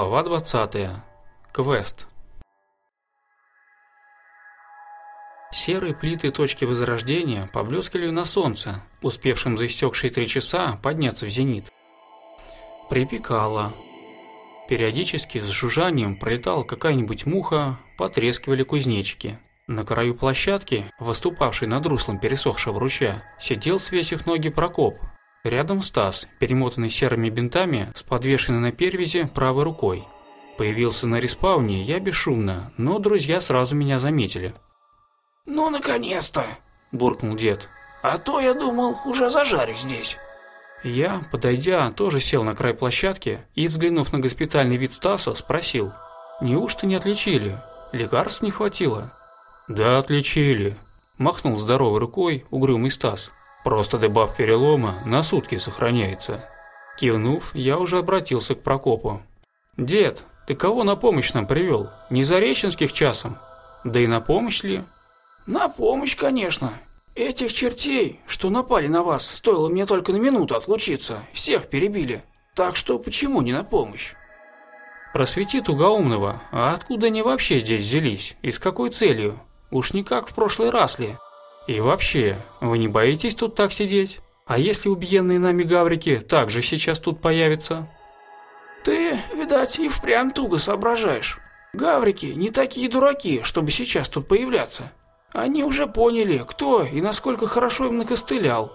Глава 20. Квест. Серые плиты точки возрождения поблескали на солнце, успевшим за истекшие три часа подняться в зенит. Припекало. Периодически с жужжанием пролетала какая-нибудь муха, потрескивали кузнечики. На краю площадки, выступавшей над руслом пересохшего ручья, сидел, свесив ноги Прокоп, Рядом Стас, перемотанный серыми бинтами, с подвешенной на перевязи правой рукой. Появился на респауне я бесшумно, но друзья сразу меня заметили. «Ну, наконец-то!» – буркнул дед. «А то, я думал, уже зажарю здесь». Я, подойдя, тоже сел на край площадки и, взглянув на госпитальный вид Стаса, спросил. «Неужто не отличили? Лекарств не хватило?» «Да отличили», – махнул здоровой рукой угрюмый Стас. Просто дебаф перелома на сутки сохраняется. Кивнув, я уже обратился к Прокопу. «Дед, ты кого на помощь нам привел? Не Зареченских часом? Да и на помощь ли?» «На помощь, конечно. Этих чертей, что напали на вас, стоило мне только на минуту отлучиться. Всех перебили. Так что почему не на помощь?» «Просвети тугоумного, а откуда они вообще здесь взялись и с какой целью? Уж не как в прошлый раз ли?» И вообще, вы не боитесь тут так сидеть? А если убиенные нами гаврики также сейчас тут появятся? Ты, видать, и впрямь туго соображаешь. Гаврики не такие дураки, чтобы сейчас тут появляться. Они уже поняли, кто и насколько хорошо им накостылял.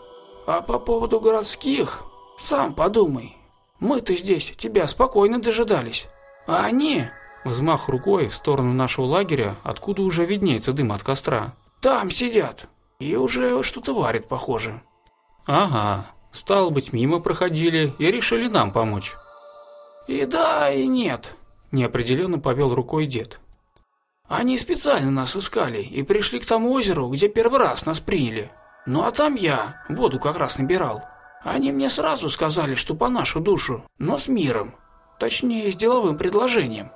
А по поводу городских, сам подумай. Мы-то здесь тебя спокойно дожидались. А они... Взмах рукой в сторону нашего лагеря, откуда уже виднеется дым от костра. Там сидят, и уже что-то варит, похоже». «Ага, стало быть, мимо проходили и решили нам помочь». «И да, и нет», – неопределенно повел рукой дед. «Они специально нас искали и пришли к тому озеру, где первый раз нас приняли. Ну а там я воду как раз набирал. Они мне сразу сказали, что по нашу душу, но с миром. Точнее, с деловым предложением.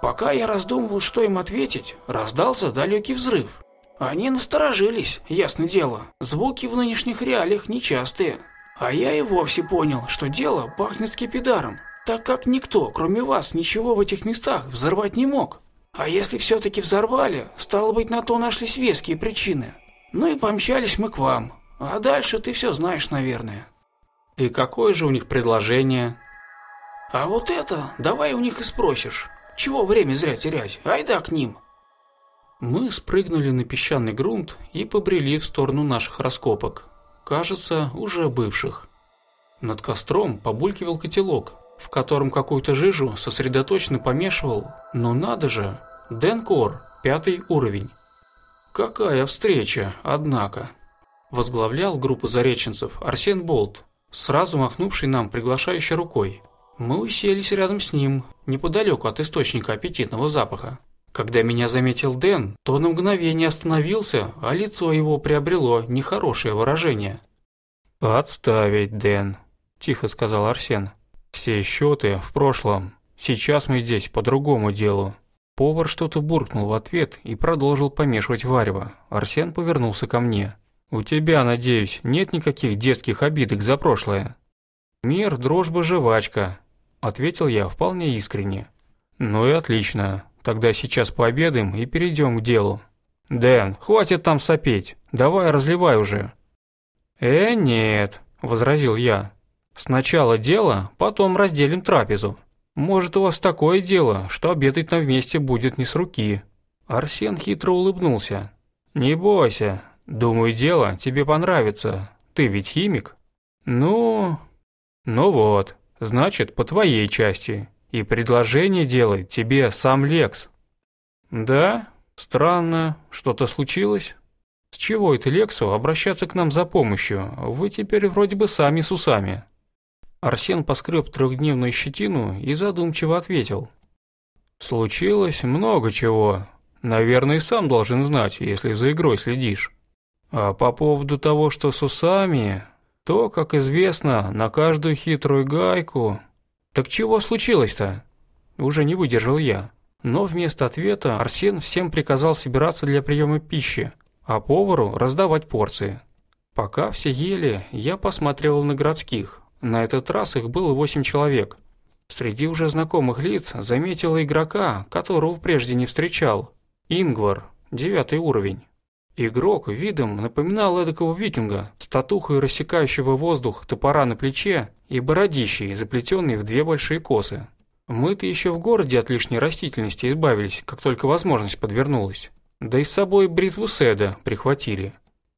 Пока я раздумывал, что им ответить, раздался далекий взрыв. Они насторожились, ясно дело. Звуки в нынешних реалиях нечастые. А я и вовсе понял, что дело пахнет скипидаром, так как никто, кроме вас, ничего в этих местах взорвать не мог. А если все-таки взорвали, стало быть, на то нашлись веские причины. Ну и помчались мы к вам. А дальше ты все знаешь, наверное. И какое же у них предложение? А вот это давай у них и спросишь. Чего время зря терять? Айда к ним. Мы спрыгнули на песчаный грунт и побрели в сторону наших раскопок. Кажется, уже бывших. Над костром побулькивал котелок, в котором какую-то жижу сосредоточенно помешивал. Но надо же, денкор, пятый уровень. Какая встреча, однако. Возглавлял группу зареченцев Арсен Болт, сразу махнувший нам приглашающей рукой. Мы уселись рядом с ним, неподалеку от источника аппетитного запаха. Когда меня заметил Дэн, то на мгновение остановился, а лицо его приобрело нехорошее выражение. «Отставить, Дэн», – тихо сказал Арсен. «Все счеты в прошлом. Сейчас мы здесь по другому делу». Повар что-то буркнул в ответ и продолжил помешивать варево. Арсен повернулся ко мне. «У тебя, надеюсь, нет никаких детских обидок за прошлое?» «Мир, дрожба, жвачка», – ответил я вполне искренне. «Ну и отлично. Тогда сейчас пообедаем и перейдем к делу. Дэн, хватит там сопеть, давай разливай уже. Э, нет, возразил я. Сначала дело, потом разделим трапезу. Может, у вас такое дело, что обедать нам вместе будет не с руки. Арсен хитро улыбнулся. Не бойся, думаю, дело тебе понравится. Ты ведь химик? Ну, ну вот, значит, по твоей части и предложение делает тебе сам Лекс». «Да? Странно. Что-то случилось?» «С чего это Лексу обращаться к нам за помощью? Вы теперь вроде бы сами с усами». Арсен поскреб трехдневную щетину и задумчиво ответил. «Случилось много чего. Наверное, и сам должен знать, если за игрой следишь. А по поводу того, что с усами, то, как известно, на каждую хитрую гайку «Так чего случилось-то?» Уже не выдержал я. Но вместо ответа Арсен всем приказал собираться для приема пищи, а повару раздавать порции. Пока все ели, я посмотрел на городских. На этот раз их было восемь человек. Среди уже знакомых лиц заметил игрока, которого прежде не встречал. Ингвар, девятый уровень. Игрок видом напоминал эдакого викинга с татухой рассекающего воздух топора на плече и бородищей, заплетенной в две большие косы. Мы-то еще в городе от лишней растительности избавились, как только возможность подвернулась. Да и с собой бритву Седа прихватили.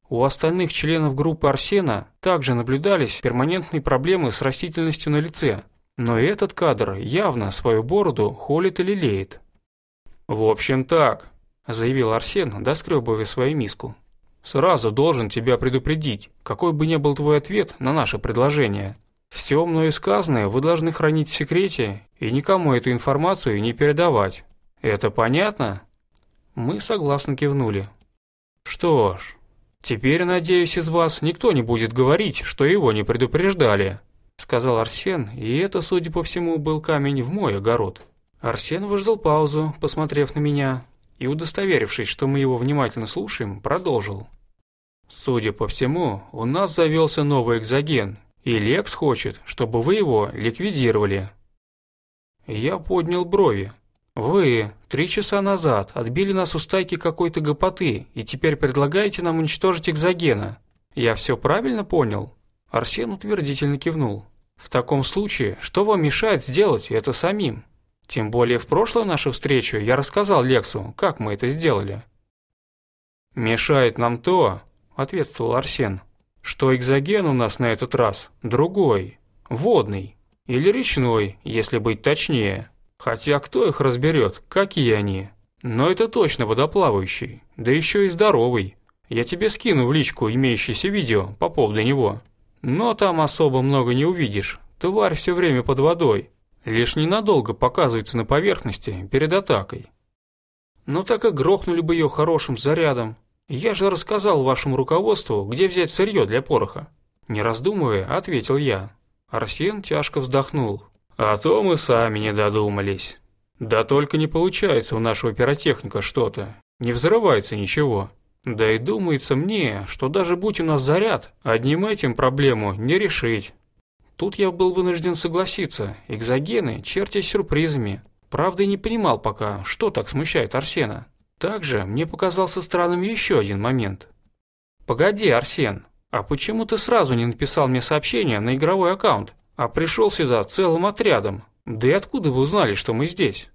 У остальных членов группы Арсена также наблюдались перманентные проблемы с растительностью на лице, но и этот кадр явно свою бороду холит и лелеет. «В общем так», — заявил Арсен, доскребывая свою миску. «Сразу должен тебя предупредить, какой бы ни был твой ответ на наше предложение. Все мною сказанное вы должны хранить в секрете и никому эту информацию не передавать. Это понятно?» Мы согласно кивнули. «Что ж, теперь, надеюсь, из вас никто не будет говорить, что его не предупреждали», — сказал Арсен, и это, судя по всему, был камень в мой огород. Арсен выждал паузу, посмотрев на меня и, удостоверившись, что мы его внимательно слушаем, продолжил. «Судя по всему, у нас завелся новый экзоген, и Лекс хочет, чтобы вы его ликвидировали». Я поднял брови. «Вы три часа назад отбили нас у стайки какой-то гопоты и теперь предлагаете нам уничтожить экзогена. Я все правильно понял?» Арсен утвердительно кивнул. «В таком случае, что вам мешает сделать это самим?» Тем более в прошлую нашу встречу я рассказал Лексу, как мы это сделали. «Мешает нам то», — ответствовал Арсен, «что экзоген у нас на этот раз другой, водный или речной, если быть точнее. Хотя кто их разберет, какие они? Но это точно водоплавающий, да еще и здоровый. Я тебе скину в личку имеющееся видео по поводу него. Но там особо много не увидишь, тварь все время под водой, лишь ненадолго показывается на поверхности перед атакой. Но так и грохнули бы ее хорошим зарядом. Я же рассказал вашему руководству, где взять сырье для пороха. Не раздумывая, ответил я. Арсен тяжко вздохнул. А то мы сами не додумались. Да только не получается у нашего пиротехника что-то. Не взрывается ничего. Да и думается мне, что даже будь у нас заряд, одним этим проблему не решить. Тут я был вынужден согласиться. Экзогены – черти сюрпризами. Правда, и не понимал пока, что так смущает Арсена. Также мне показался странным еще один момент. «Погоди, Арсен, а почему ты сразу не написал мне сообщение на игровой аккаунт, а пришел сюда целым отрядом? Да и откуда вы узнали, что мы здесь?»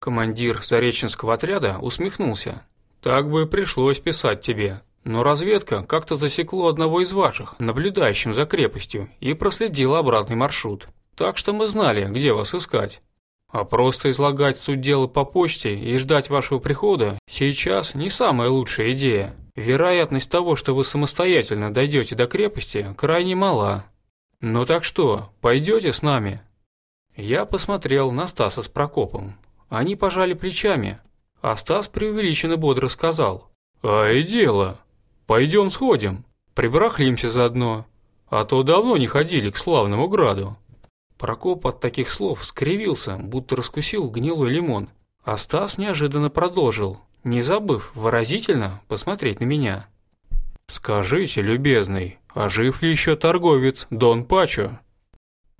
Командир Зареченского отряда усмехнулся. «Так бы пришлось писать тебе. Но разведка как-то засекла одного из ваших, наблюдающим за крепостью, и проследила обратный маршрут. Так что мы знали, где вас искать. А просто излагать суть дела по почте и ждать вашего прихода сейчас не самая лучшая идея. Вероятность того, что вы самостоятельно дойдете до крепости, крайне мала. Ну так что, пойдете с нами? Я посмотрел на Стаса с Прокопом. Они пожали плечами, а Стас преувеличенно бодро сказал. «А и дело!» Пойдем сходим, прибрахлимся заодно, а то давно не ходили к славному граду». Прокоп от таких слов скривился, будто раскусил гнилой лимон. А Стас неожиданно продолжил, не забыв выразительно посмотреть на меня. «Скажите, любезный, а жив ли еще торговец Дон Пачо?»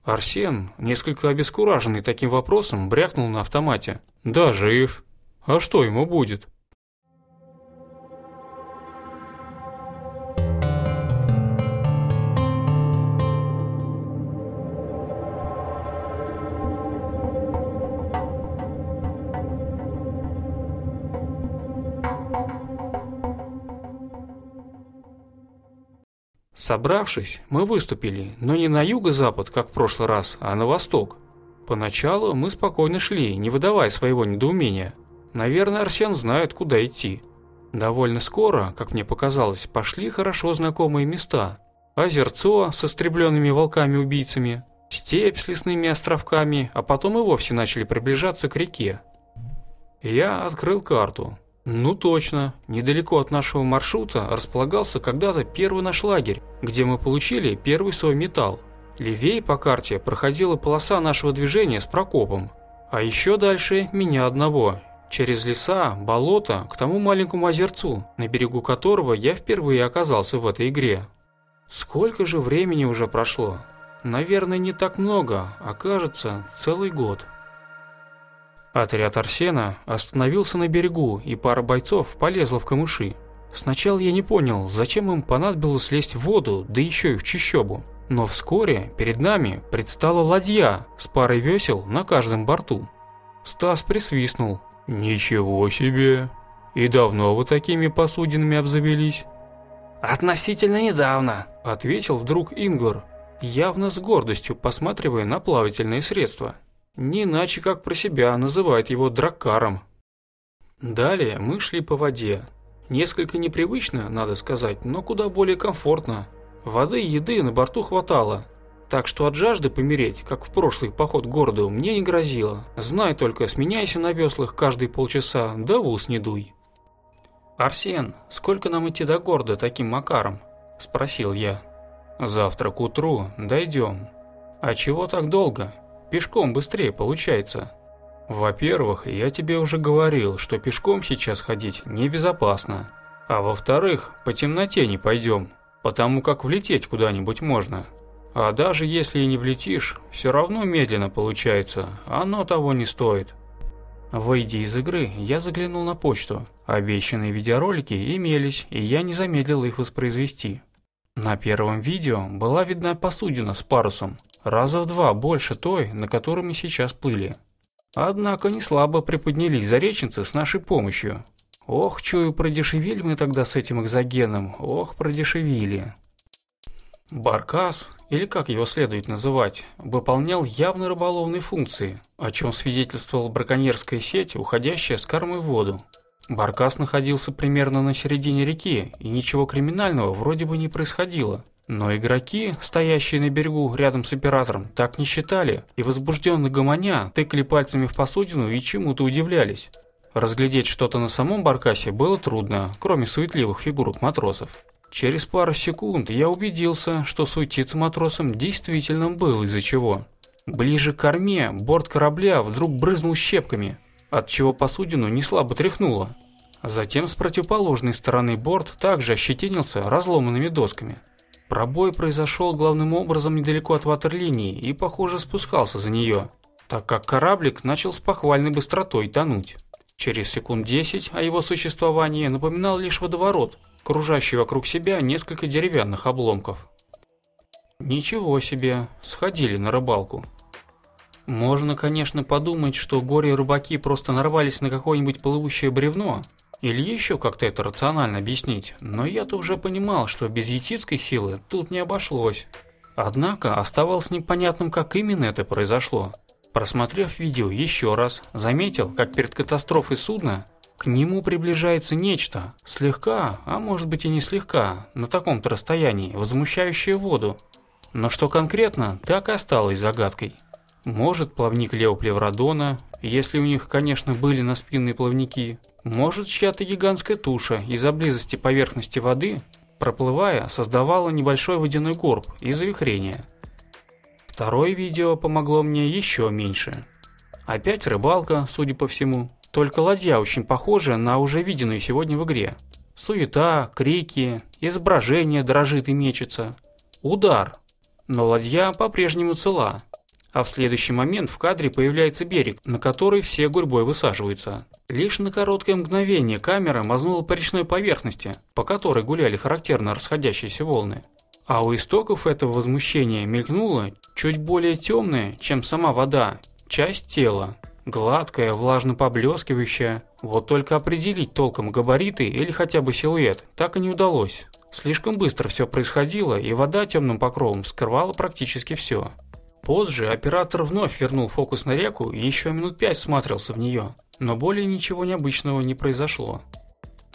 Арсен, несколько обескураженный таким вопросом, брякнул на автомате. «Да, жив. А что ему будет? Собравшись, мы выступили, но не на юго-запад, как в прошлый раз, а на восток. Поначалу мы спокойно шли, не выдавая своего недоумения. Наверное, Арсен знает, куда идти. Довольно скоро, как мне показалось, пошли хорошо знакомые места. Озерцо со стребленными волками-убийцами, степь с лесными островками, а потом и вовсе начали приближаться к реке. Я открыл карту, ну точно, недалеко от нашего маршрута располагался когда-то первый наш лагерь, где мы получили первый свой металл. Левее по карте проходила полоса нашего движения с Прокопом. А еще дальше меня одного. Через леса, болото, к тому маленькому озерцу, на берегу которого я впервые оказался в этой игре. Сколько же времени уже прошло? Наверное, не так много, а кажется, целый год. Отряд Арсена остановился на берегу, и пара бойцов полезла в камыши. Сначала я не понял, зачем им понадобилось лезть в воду, да еще и в чищобу. Но вскоре перед нами предстала ладья с парой весел на каждом борту. Стас присвистнул. «Ничего себе! И давно вы такими посудинами обзавелись?» «Относительно недавно», — ответил вдруг Ингвар, явно с гордостью посматривая на плавательные средства. Не иначе как про себя называет его дракаром. Далее мы шли по воде. Несколько непривычно, надо сказать, но куда более комфортно. Воды и еды на борту хватало, так что от жажды помереть, как в прошлый поход к городу, мне не грозило. Знай только, сменяйся на веслах каждые полчаса, да в ус не дуй. «Арсен, сколько нам идти до города таким макаром?» – спросил я. «Завтра к утру дойдем». «А чего так долго?» Пешком быстрее получается. Во-первых, я тебе уже говорил, что пешком сейчас ходить небезопасно. А во-вторых, по темноте не пойдем, потому как влететь куда-нибудь можно. А даже если и не влетишь, все равно медленно получается, оно того не стоит. Выйдя из игры, я заглянул на почту. Обещанные видеоролики имелись, и я не замедлил их воспроизвести. На первом видео была видна посудина с парусом, раза в два больше той, на которой мы сейчас плыли. Однако не слабо приподнялись зареченцы с нашей помощью. Ох, чую, продешевили мы тогда с этим экзогеном, ох, продешевили. Баркас, или как его следует называть, выполнял явно рыболовные функции, о чем свидетельствовала браконьерская сеть, уходящая с кормой в воду. Баркас находился примерно на середине реки, и ничего криминального вроде бы не происходило. Но игроки, стоящие на берегу рядом с оператором, так не считали, и возбужденно гомоня тыкали пальцами в посудину и чему-то удивлялись. Разглядеть что-то на самом баркасе было трудно, кроме суетливых фигурок матросов. Через пару секунд я убедился, что суетиться матросам действительно было из-за чего. Ближе к корме борт корабля вдруг брызнул щепками, от чего посудину неслабо тряхнуло. Затем с противоположной стороны борт также ощетинился разломанными досками – Пробой произошел главным образом недалеко от ватерлинии и, похоже, спускался за нее, так как кораблик начал с похвальной быстротой тонуть. Через секунд 10 о его существовании напоминал лишь водоворот, кружащий вокруг себя несколько деревянных обломков. Ничего себе, сходили на рыбалку. Можно, конечно, подумать, что горе-рыбаки просто нарвались на какое-нибудь плывущее бревно, или еще как-то это рационально объяснить, но я-то уже понимал, что без етицкой силы тут не обошлось. Однако оставалось непонятным, как именно это произошло. Просмотрев видео еще раз, заметил, как перед катастрофой судна к нему приближается нечто, слегка, а может быть и не слегка, на таком-то расстоянии, возмущающее воду. Но что конкретно, так и осталось загадкой. Может, плавник леоплеврадона, если у них, конечно, были на спинные плавники, может, чья-то гигантская туша из-за близости поверхности воды, проплывая, создавала небольшой водяной горб из-за вихрения. Второе видео помогло мне еще меньше. Опять рыбалка, судя по всему. Только ладья очень похожа на уже виденную сегодня в игре. Суета, крики, изображение дрожит и мечется. Удар. Но ладья по-прежнему цела. А в следующий момент в кадре появляется берег, на который все гурьбой высаживаются. Лишь на короткое мгновение камера мазнула по речной поверхности, по которой гуляли характерно расходящиеся волны. А у истоков этого возмущения мелькнула чуть более темная, чем сама вода, часть тела. Гладкая, влажно поблескивающая. Вот только определить толком габариты или хотя бы силуэт так и не удалось. Слишком быстро все происходило, и вода темным покровом скрывала практически все. Позже оператор вновь вернул фокус на реку и еще минут пять смотрелся в нее но более ничего необычного не произошло.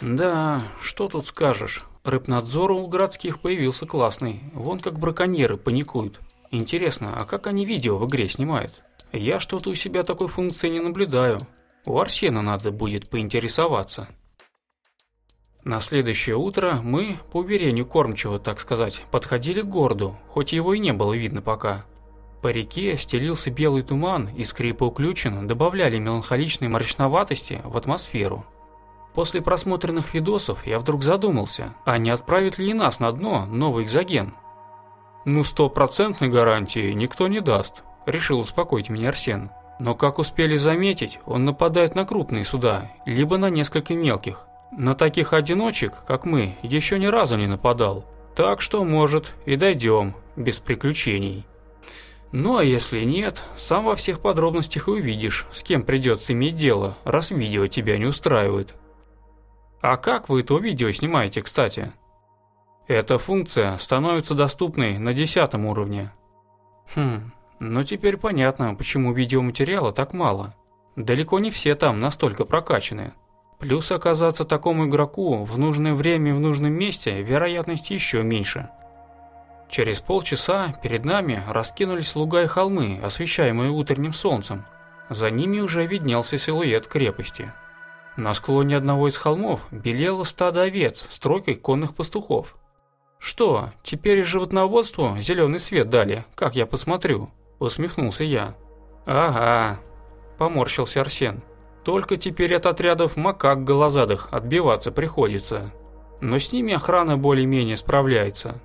Да, что тут скажешь. Рыбнадзор у городских появился классный. Вон как браконьеры паникуют. Интересно, а как они видео в игре снимают? Я что-то у себя такой функции не наблюдаю. У Арсена надо будет поинтересоваться. На следующее утро мы, по уверению кормчего, так сказать, подходили к городу, хоть его и не было видно пока. По реке стелился белый туман, и скрипы уключен добавляли меланхоличной мрачноватости в атмосферу. После просмотренных видосов я вдруг задумался, а не отправит ли и нас на дно новый экзоген? «Ну, стопроцентной гарантии никто не даст», – решил успокоить меня Арсен. Но, как успели заметить, он нападает на крупные суда, либо на несколько мелких. На таких одиночек, как мы, еще ни разу не нападал. Так что, может, и дойдем, без приключений. Ну а если нет, сам во всех подробностях увидишь, с кем придется иметь дело, раз видео тебя не устраивает. А как вы то видео снимаете, кстати? Эта функция становится доступной на 10 уровне. Хм, ну теперь понятно, почему видеоматериала так мало. Далеко не все там настолько прокачаны. Плюс оказаться такому игроку в нужное время и в нужном месте вероятность еще меньше – Через полчаса перед нами раскинулись луга и холмы, освещаемые утренним солнцем. За ними уже виднелся силуэт крепости. На склоне одного из холмов белело стадо овец с тройкой конных пастухов. «Что, теперь и животноводству зеленый свет дали, как я посмотрю?» – усмехнулся я. «Ага», – поморщился Арсен. «Только теперь от отрядов макак голозадых отбиваться приходится. Но с ними охрана более-менее справляется».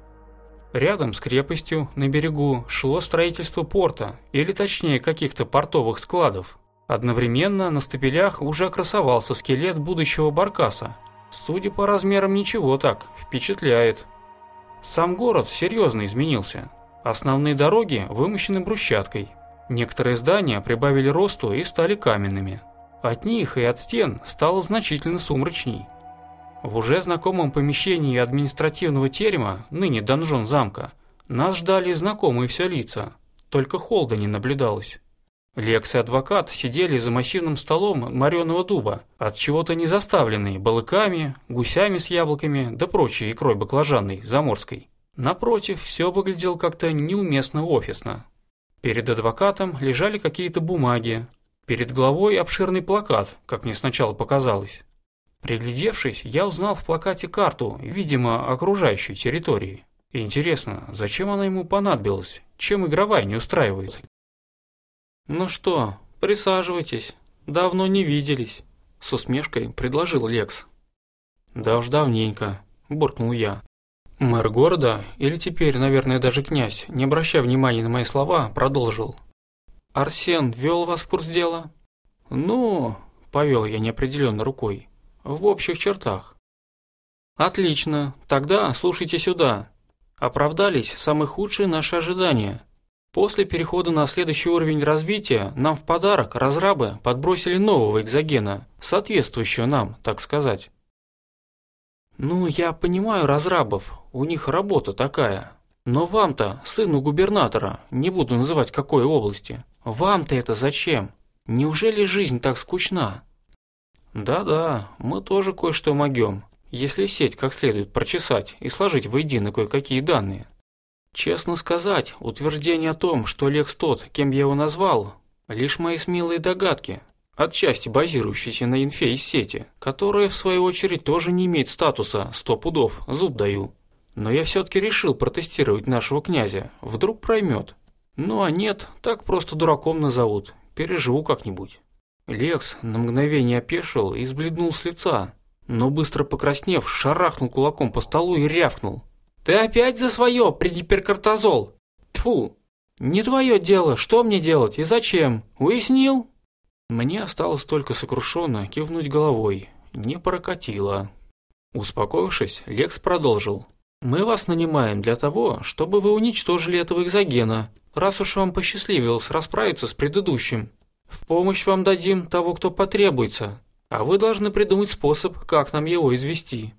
Рядом с крепостью на берегу шло строительство порта, или точнее каких-то портовых складов. Одновременно на стапелях уже красовался скелет будущего баркаса. Судя по размерам, ничего так, впечатляет. Сам город серьезно изменился. Основные дороги вымощены брусчаткой. Некоторые здания прибавили росту и стали каменными. От них и от стен стало значительно сумрачней. В уже знакомом помещении административного терема, ныне донжон замка, нас ждали знакомые все лица, только Холда не наблюдалось. Лекс и адвокат сидели за массивным столом мореного дуба, от чего-то не заставленные балыками, гусями с яблоками да прочей икрой баклажанной, заморской. Напротив, все выглядело как-то неуместно офисно. Перед адвокатом лежали какие-то бумаги, перед головой обширный плакат, как мне сначала показалось. Приглядевшись, я узнал в плакате карту, видимо, окружающей территории. Интересно, зачем она ему понадобилась? Чем игровая не устраивает? «Ну что, присаживайтесь. Давно не виделись», — с усмешкой предложил Лекс. «Да уж давненько», — буркнул я. Мэр города, или теперь, наверное, даже князь, не обращая внимания на мои слова, продолжил. «Арсен вел вас в курс дела?» «Ну...» — повел я неопределенно рукой в общих чертах. Отлично, тогда слушайте сюда. Оправдались самые худшие наши ожидания. После перехода на следующий уровень развития нам в подарок разрабы подбросили нового экзогена, соответствующего нам, так сказать. Ну, я понимаю разрабов, у них работа такая. Но вам-то, сыну губернатора, не буду называть какой области, вам-то это зачем? Неужели жизнь так скучна? «Да-да, мы тоже кое-что могем, если сеть как следует прочесать и сложить воедино кое-какие данные. Честно сказать, утверждение о том, что Лекс тот, кем я его назвал, лишь мои смелые догадки, отчасти базирующиеся на инфе из сети, которая, в свою очередь, тоже не имеет статуса «сто пудов, зуб даю». Но я все-таки решил протестировать нашего князя, вдруг проймет. Ну а нет, так просто дураком назовут, переживу как-нибудь. Лекс на мгновение опешил и сбледнул с лица, но быстро покраснев, шарахнул кулаком по столу и рявкнул. «Ты опять за свое, предиперкортозол! Тьфу! Не твое дело, что мне делать и зачем? Уяснил?» Мне осталось только сокрушенно кивнуть головой. Не прокатило. Успокоившись, Лекс продолжил. «Мы вас нанимаем для того, чтобы вы уничтожили этого экзогена, раз уж вам посчастливилось расправиться с предыдущим. В помощь вам дадим того, кто потребуется, а вы должны придумать способ, как нам его извести».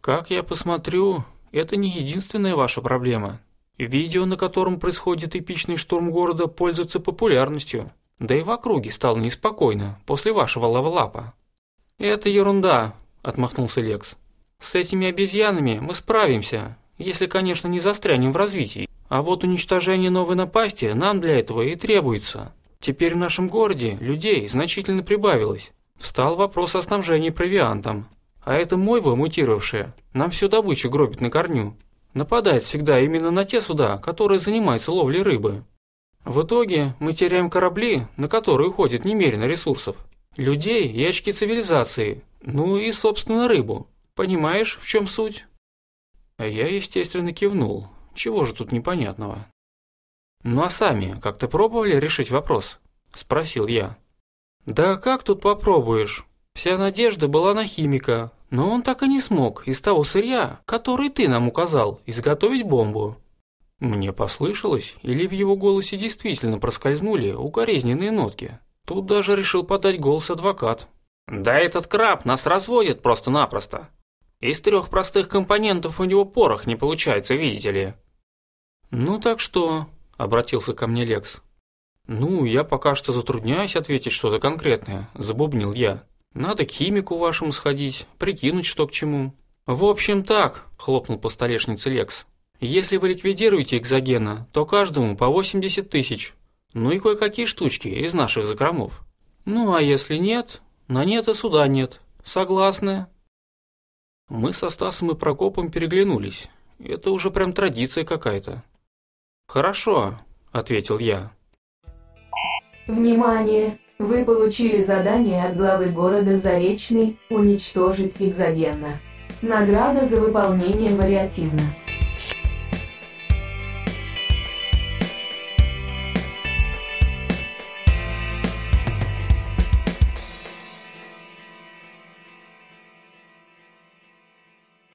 «Как я посмотрю, это не единственная ваша проблема. Видео, на котором происходит эпичный штурм города, пользуется популярностью. Да и в округе стало неспокойно после вашего лавелапа. «Это ерунда», – отмахнулся Лекс. «С этими обезьянами мы справимся, если, конечно, не застрянем в развитии. А вот уничтожение новой напасти нам для этого и требуется. Теперь в нашем городе людей значительно прибавилось. Встал вопрос о снабжении провиантом. А это мойва мутировавшая, нам всю добычу гробит на корню. Нападает всегда именно на те суда, которые занимаются ловлей рыбы. В итоге мы теряем корабли, на которые уходит немерено ресурсов. Людей и очки цивилизации, ну и, собственно, рыбу. Понимаешь, в чем суть? А Я, естественно, кивнул. Чего же тут непонятного? «Ну а сами как-то пробовали решить вопрос?» – спросил я. «Да как тут попробуешь? Вся надежда была на химика, но он так и не смог из того сырья, который ты нам указал, изготовить бомбу». Мне послышалось, или в его голосе действительно проскользнули укоризненные нотки. Тут даже решил подать голос адвокат. «Да этот краб нас разводит просто-напросто. Из трех простых компонентов у него порох не получается, видите ли». «Ну так что?» обратился ко мне Лекс. «Ну, я пока что затрудняюсь ответить что-то конкретное», – забубнил я. «Надо к химику вашему сходить, прикинуть, что к чему». «В общем, так», – хлопнул по столешнице Лекс. «Если вы ликвидируете экзогена, то каждому по 80 тысяч. Ну и кое-какие штучки из наших закромов». «Ну а если нет, на нет и суда нет. Согласны?» Мы со Стасом и Прокопом переглянулись. Это уже прям традиция какая-то. «Хорошо», – ответил я. Внимание! Вы получили задание от главы города Заречный «Уничтожить экзогенно». Награда за выполнение вариативна.